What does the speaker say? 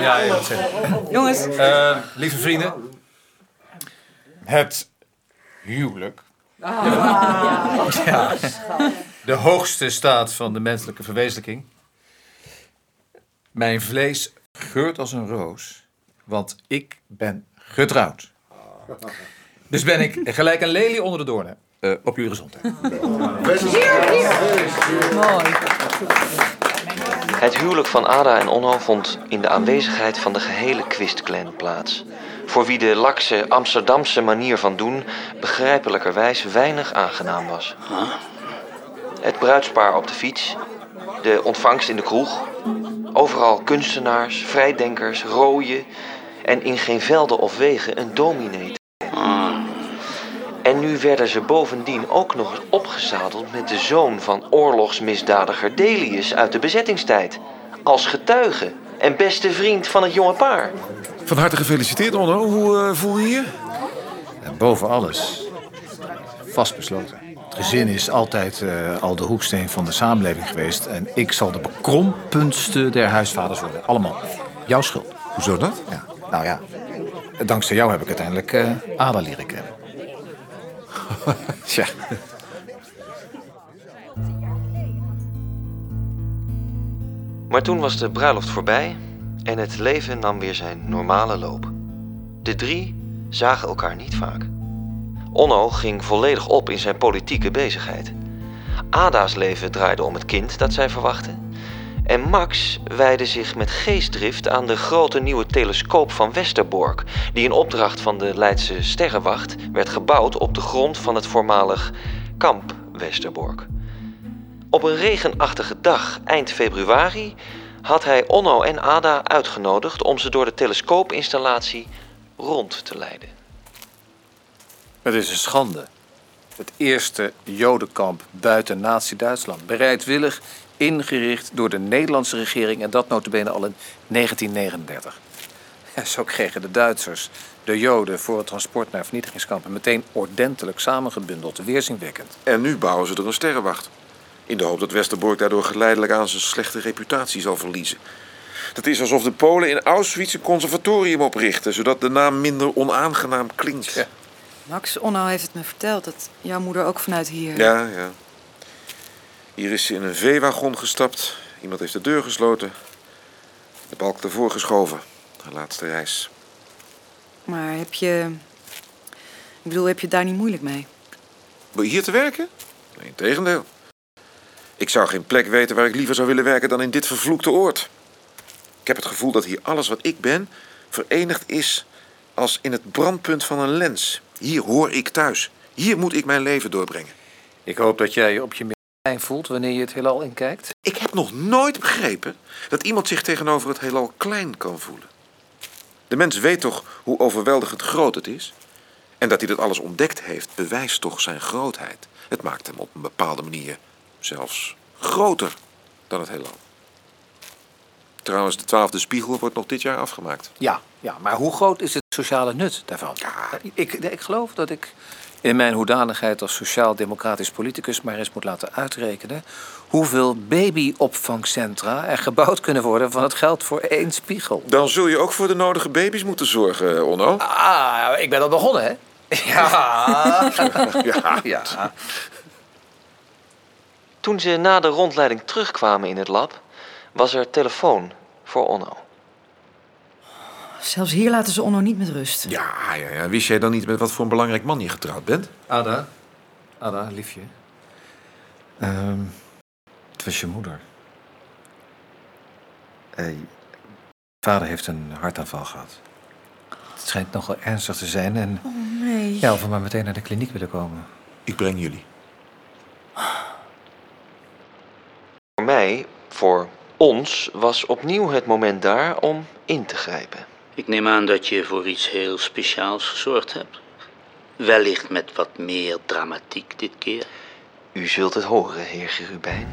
Ja, ja, zeker. Jongens, Eh, lieve vrienden. Het huwelijk. Ja. De hoogste staat van de menselijke verwezenlijking. Mijn vlees geurt als een roos, want ik ben getrouwd. Dus ben ik gelijk een lelie onder de doornen. Eh, op jullie gezondheid. mooi. Het huwelijk van Ada en Onno vond in de aanwezigheid van de gehele Quist-clan plaats. Voor wie de lakse Amsterdamse manier van doen begrijpelijkerwijs weinig aangenaam was. Het bruidspaar op de fiets, de ontvangst in de kroeg, overal kunstenaars, vrijdenkers, rooien en in geen velden of wegen een dominee. En nu werden ze bovendien ook nog eens opgezadeld met de zoon van oorlogsmisdadiger Delius uit de bezettingstijd. Als getuige en beste vriend van het jonge paar. Van harte gefeliciteerd, Onno. Hoe eh, voel je je? En boven alles vastbesloten. Het gezin is altijd eh, al de hoeksteen van de samenleving geweest. En ik zal de bekrompenste der huisvaders worden. Allemaal jouw schuld. Hoezo dat? Ja. Nou ja, dankzij jou heb ik uiteindelijk eh Ada leren kennen. Tja. Maar toen was de bruiloft voorbij en het leven nam weer zijn normale loop. De drie zagen elkaar niet vaak. Onno ging volledig op in zijn politieke bezigheid. Ada's leven draaide om het kind dat zij verwachtte. En Max wijde zich met geestdrift aan de grote nieuwe telescoop van Westerbork, die in opdracht van de Leidse Sterrenwacht werd gebouwd op de grond van het voormalig kamp Westerbork. Op een regenachtige dag eind februari had hij Onno en Ada uitgenodigd om ze door de telescoopinstallatie rond te leiden. Het is een schande. Het eerste jodenkamp buiten Nazi-Duitsland. Bereidwillig ingericht door de Nederlandse regering en dat notabene al in 1939. Ja, zo kregen de Duitsers de joden voor het transport naar vernietigingskampen meteen ordentelijk samengebundeld. Weerzinwekkend. En nu bouwen ze er een sterrenwacht. In de hoop dat Westerbork daardoor geleidelijk aan zijn slechte reputatie zal verliezen. Dat is alsof de Polen in Auschwitz een conservatorium oprichten, zodat de naam minder onaangenaam klinkt. Ja. Max, Onno heeft het me verteld dat jouw moeder ook vanuit hier... Ja, ja. Hier is ze in een veewagon gestapt. Iemand heeft de deur gesloten. De balk ervoor geschoven. Haar laatste reis. Maar heb je... Ik bedoel, heb je het daar niet moeilijk mee? Wil je hier te werken? Nee, integendeel. Ik zou geen plek weten waar ik liever zou willen werken dan in dit vervloekte oord. Ik heb het gevoel dat hier alles wat ik ben verenigd is als in het brandpunt van een lens. Hier hoor ik thuis. Hier moet ik mijn leven doorbrengen. Ik hoop dat jij je op je voelt wanneer je het heelal inkijkt. Ik heb nog nooit begrepen dat iemand zich tegenover het heelal klein kan voelen. De mens weet toch hoe overweldigend groot het is? En dat hij dat alles ontdekt heeft, bewijst toch zijn grootheid. Het maakt hem op een bepaalde manier zelfs groter dan het heelal. Trouwens, de twaalfde spiegel wordt nog dit jaar afgemaakt. Ja, ja, maar hoe groot is het sociale nut daarvan? Ik, ik geloof dat ik in mijn hoedanigheid als sociaal-democratisch politicus maar eens moet laten uitrekenen hoeveel babyopvangcentra er gebouwd kunnen worden van het geld voor één spiegel. Dan zul je ook voor de nodige baby's moeten zorgen, Onno. Ah, ik ben al begonnen, hè? Ja. Ja. ja. Toen ze na de rondleiding terugkwamen in het lab, was er telefoon voor Onno. Zelfs hier laten ze Onno niet met rust. Ja, ja, ja. Wist jij dan niet met wat voor een belangrijk man je getrouwd bent? Ada, Ada, liefje. Ehm, het was je moeder. Eh, vader heeft een hartaanval gehad. Het schijnt nogal ernstig te zijn en Oh, nee. ja, of we maar meteen naar de kliniek willen komen. Ik breng jullie. Voor mij, voor ons, was opnieuw het moment daar om in te grijpen. Ik neem aan dat je voor iets heel speciaals gezorgd hebt. Wellicht met wat meer dramatiek dit keer. U zult het horen, heer Gerubijn.